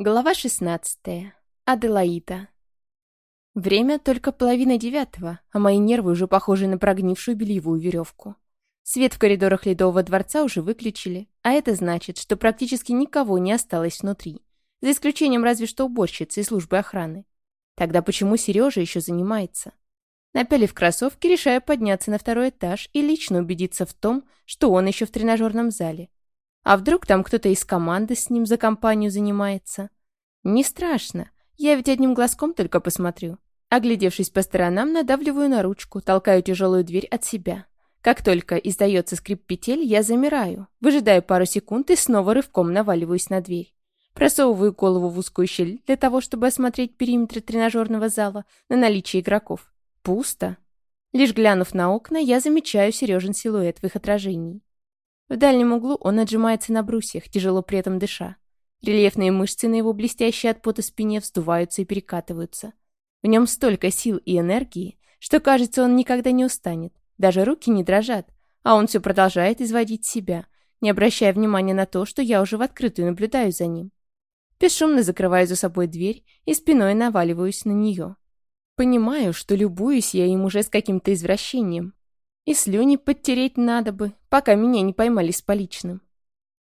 Глава 16. Аделаида. Время только половина девятого, а мои нервы уже похожи на прогнившую бельевую веревку. Свет в коридорах Ледового дворца уже выключили, а это значит, что практически никого не осталось внутри, за исключением разве что уборщицы и службы охраны. Тогда почему Сережа еще занимается? Напялив кроссовки, решаю подняться на второй этаж и лично убедиться в том, что он еще в тренажерном зале. А вдруг там кто-то из команды с ним за компанию занимается? Не страшно. Я ведь одним глазком только посмотрю. Оглядевшись по сторонам, надавливаю на ручку, толкаю тяжелую дверь от себя. Как только издается скрип петель, я замираю, выжидаю пару секунд и снова рывком наваливаюсь на дверь. Просовываю голову в узкую щель для того, чтобы осмотреть периметр тренажерного зала на наличие игроков. Пусто. Лишь глянув на окна, я замечаю Сережин силуэт в их отражении. В дальнем углу он отжимается на брусьях, тяжело при этом дыша. Рельефные мышцы на его блестящей от пота спине вздуваются и перекатываются. В нем столько сил и энергии, что, кажется, он никогда не устанет. Даже руки не дрожат, а он все продолжает изводить себя, не обращая внимания на то, что я уже в открытую наблюдаю за ним. Бесшумно закрываю за собой дверь и спиной наваливаюсь на нее. Понимаю, что любуюсь я им уже с каким-то извращением, и слюни подтереть надо бы, пока меня не поймали с поличным.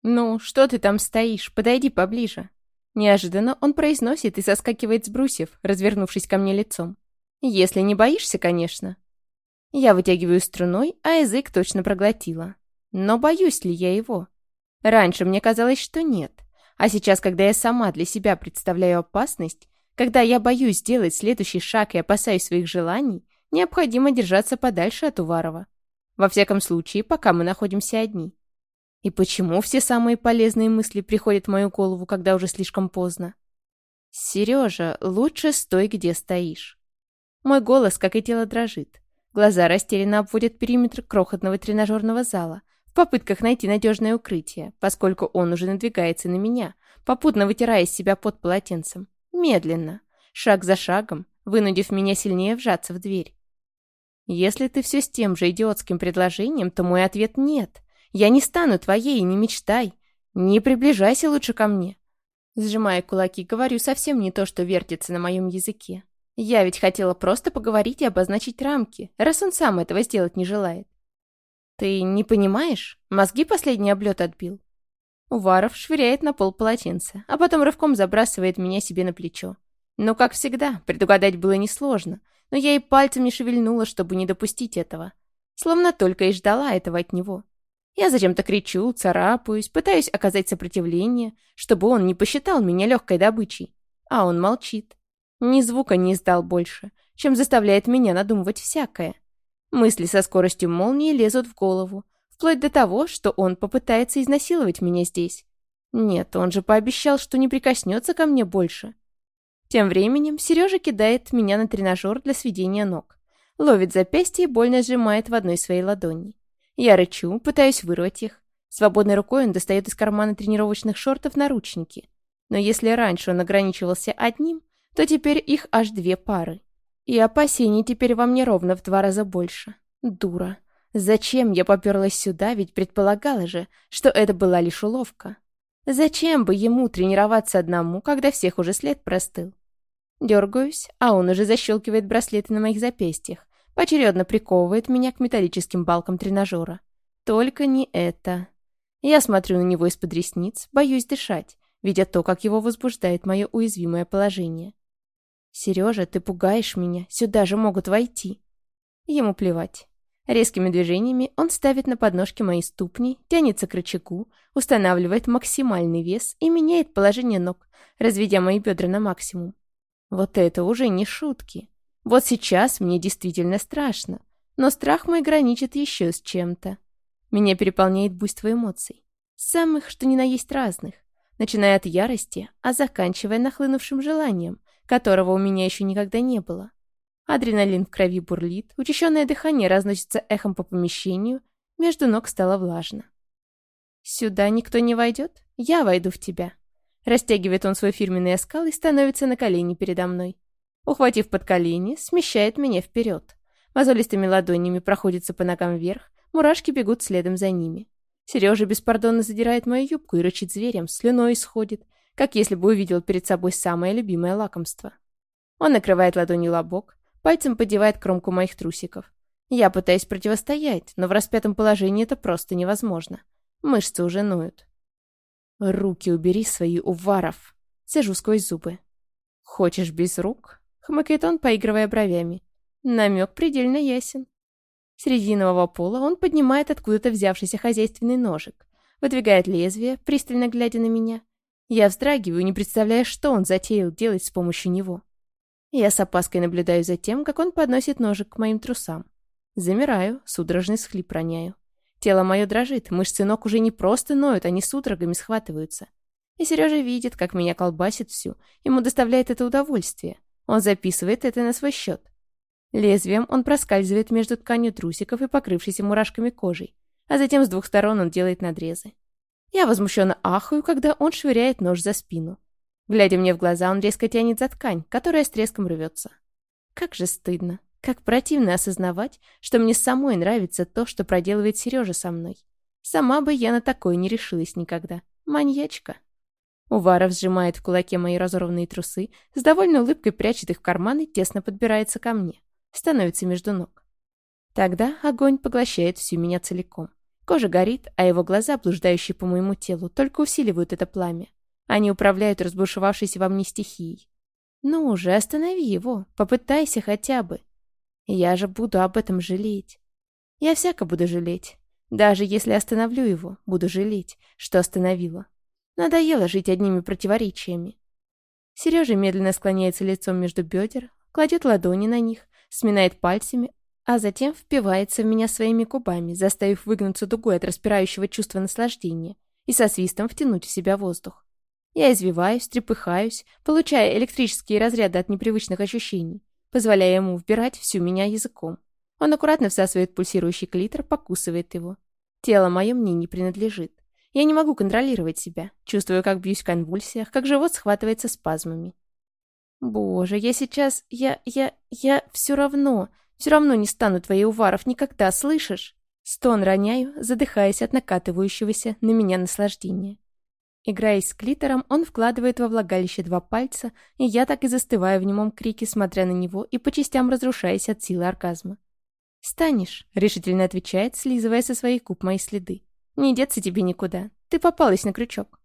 «Ну, что ты там стоишь? Подойди поближе». Неожиданно он произносит и соскакивает с брусьев, развернувшись ко мне лицом. «Если не боишься, конечно». Я вытягиваю струной, а язык точно проглотила. Но боюсь ли я его? Раньше мне казалось, что нет. А сейчас, когда я сама для себя представляю опасность, когда я боюсь сделать следующий шаг и опасаюсь своих желаний, необходимо держаться подальше от Уварова. Во всяком случае, пока мы находимся одни. И почему все самые полезные мысли приходят в мою голову, когда уже слишком поздно? Сережа, лучше стой, где стоишь. Мой голос, как и тело, дрожит. Глаза растерянно обводят периметр крохотного тренажерного зала в попытках найти надежное укрытие, поскольку он уже надвигается на меня, попутно вытирая из себя под полотенцем. Медленно, шаг за шагом, вынудив меня сильнее вжаться в дверь. Если ты все с тем же идиотским предложением, то мой ответ нет. Я не стану твоей, не мечтай. Не приближайся лучше ко мне. Сжимая кулаки, говорю совсем не то, что вертится на моем языке. Я ведь хотела просто поговорить и обозначить рамки, раз он сам этого сделать не желает. Ты не понимаешь? Мозги последний облет отбил. Уваров швыряет на пол полотенце, а потом рывком забрасывает меня себе на плечо. Но, как всегда, предугадать было несложно но я и пальцем не шевельнула, чтобы не допустить этого. Словно только и ждала этого от него. Я зачем-то кричу, царапаюсь, пытаюсь оказать сопротивление, чтобы он не посчитал меня легкой добычей. А он молчит. Ни звука не издал больше, чем заставляет меня надумывать всякое. Мысли со скоростью молнии лезут в голову, вплоть до того, что он попытается изнасиловать меня здесь. Нет, он же пообещал, что не прикоснется ко мне больше. Тем временем Сережа кидает меня на тренажер для сведения ног. Ловит запястье и больно сжимает в одной своей ладони. Я рычу, пытаюсь вырвать их. Свободной рукой он достает из кармана тренировочных шортов наручники. Но если раньше он ограничивался одним, то теперь их аж две пары. И опасений теперь во мне ровно в два раза больше. Дура. Зачем я поперлась сюда, ведь предполагала же, что это была лишь уловка. Зачем бы ему тренироваться одному, когда всех уже след простыл? Дергаюсь, а он уже защелкивает браслеты на моих запястьях, поочередно приковывает меня к металлическим балкам тренажера. Только не это. Я смотрю на него из-под ресниц, боюсь дышать, видя то, как его возбуждает мое уязвимое положение. «Сережа, ты пугаешь меня, сюда же могут войти». Ему плевать. Резкими движениями он ставит на подножки мои ступни, тянется к рычагу, устанавливает максимальный вес и меняет положение ног, разведя мои бедра на максимум. Вот это уже не шутки. Вот сейчас мне действительно страшно, но страх мой граничит еще с чем-то. Меня переполняет буйство эмоций. Самых, что ни на есть разных. Начиная от ярости, а заканчивая нахлынувшим желанием, которого у меня еще никогда не было. Адреналин в крови бурлит, учащенное дыхание разносится эхом по помещению, между ног стало влажно. «Сюда никто не войдет? Я войду в тебя», Растягивает он свой фирменный оскал и становится на колени передо мной. Ухватив под колени, смещает меня вперед. Мозолистыми ладонями проходится по ногам вверх, мурашки бегут следом за ними. Сережа беспардонно задирает мою юбку и рычит зверем, слюной исходит, как если бы увидел перед собой самое любимое лакомство. Он накрывает ладонью лобок, пальцем подевает кромку моих трусиков. Я пытаюсь противостоять, но в распятом положении это просто невозможно. Мышцы уже ноют. «Руки убери свои, Уваров!» Сижу сквозь зубы. «Хочешь без рук?» — хмыкает он, поигрывая бровями. Намек предельно ясен. С резинового пола он поднимает откуда-то взявшийся хозяйственный ножик, выдвигает лезвие, пристально глядя на меня. Я вздрагиваю, не представляя, что он затеял делать с помощью него. Я с опаской наблюдаю за тем, как он подносит ножик к моим трусам. Замираю, судорожный схлип роняю. Тело мое дрожит, мышцы ног уже не просто ноют, они судорогами схватываются. И Сережа видит, как меня колбасит всю. Ему доставляет это удовольствие. Он записывает это на свой счет. Лезвием он проскальзывает между тканью трусиков и покрывшейся мурашками кожей, а затем с двух сторон он делает надрезы. Я возмущенно ахаю, когда он швыряет нож за спину. Глядя мне в глаза, он резко тянет за ткань, которая с треском рвется. Как же стыдно, как противно осознавать, что мне самой нравится то, что проделывает Сережа со мной. Сама бы я на такое не решилась никогда. Маньячка. Уваров сжимает в кулаке мои разорванные трусы, с довольной улыбкой прячет их в карман и тесно подбирается ко мне. Становится между ног. Тогда огонь поглощает всю меня целиком. Кожа горит, а его глаза, блуждающие по моему телу, только усиливают это пламя. Они управляют разбушевавшейся во мне стихией. Ну уже, останови его, попытайся хотя бы. Я же буду об этом жалеть. Я всяко буду жалеть. Даже если остановлю его, буду жалеть, что остановила. Надоело жить одними противоречиями. Сережа медленно склоняется лицом между бедер, кладет ладони на них, сминает пальцами, а затем впивается в меня своими губами, заставив выгнуться дугой от распирающего чувства наслаждения и со свистом втянуть в себя воздух. Я извиваюсь, трепыхаюсь, получая электрические разряды от непривычных ощущений, позволяя ему вбирать всю меня языком. Он аккуратно всасывает пульсирующий клитор, покусывает его. Тело мое мне не принадлежит. Я не могу контролировать себя. Чувствую, как бьюсь в конвульсиях, как живот схватывается спазмами. Боже, я сейчас... Я... Я... Я... Все равно... Все равно не стану твоей Уваров никогда, слышишь? Стон роняю, задыхаясь от накатывающегося на меня наслаждения. Играясь с клитором, он вкладывает во влагалище два пальца, и я так и застываю в немом крике, смотря на него и по частям разрушаясь от силы оргазма. «Станешь», — решительно отвечает, слизывая со своих губ мои следы. «Не деться тебе никуда. Ты попалась на крючок».